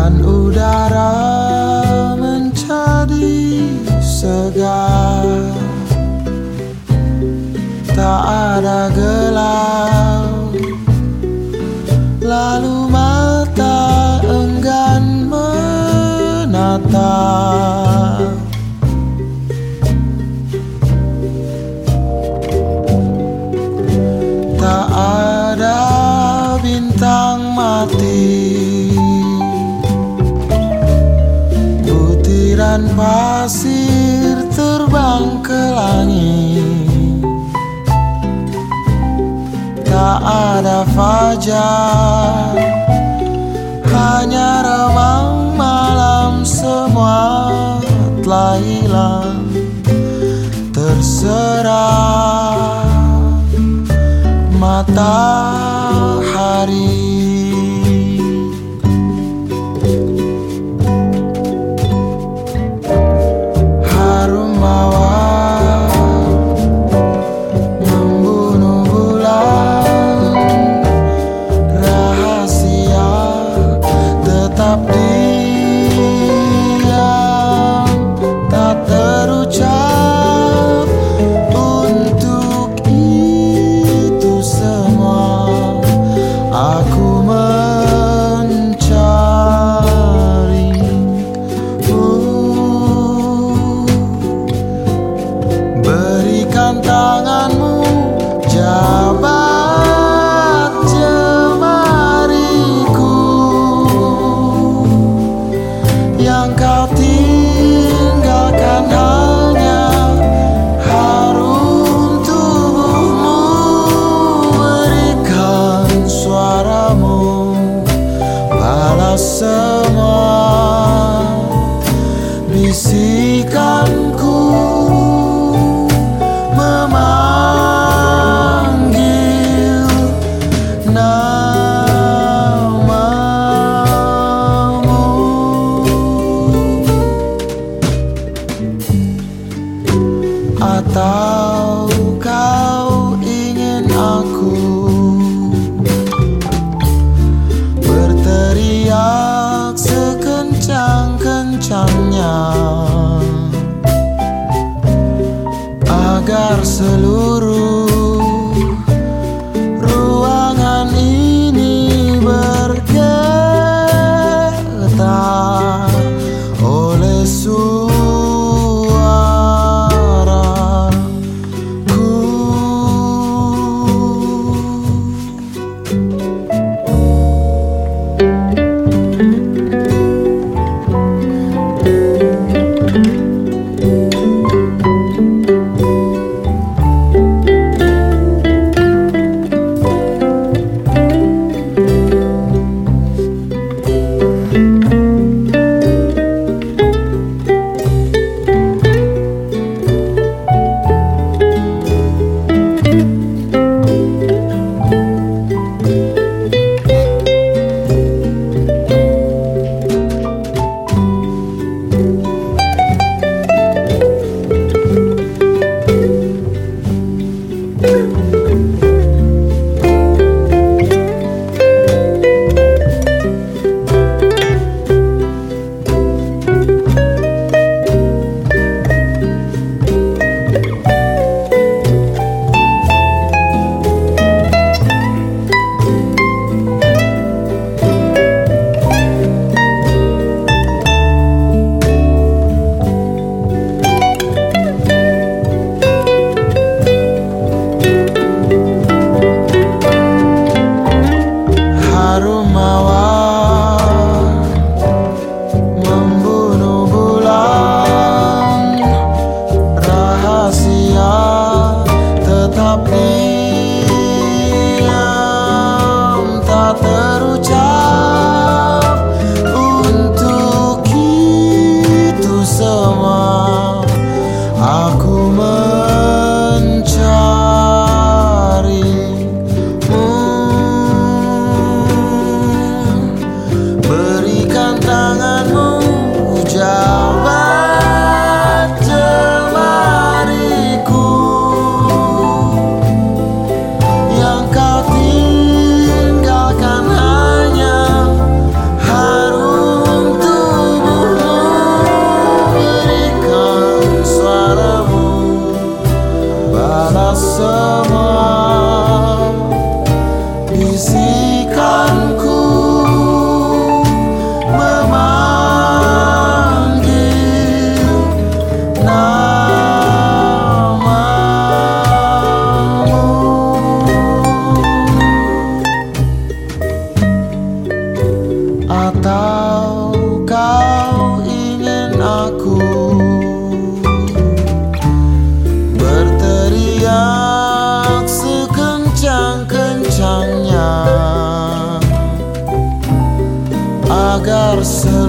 Dan udara menjadi segar. Tak ada gelap Lalu mata enggan menatap. Tak ada bintang mati Butiran pasir terbang ke langit. Tak ada fajar Hanya remang malam semua telah hilang Terserah. Matahari salvação. Seluruh atau kau ingin aku berteriak sekencang-kencangnya agar se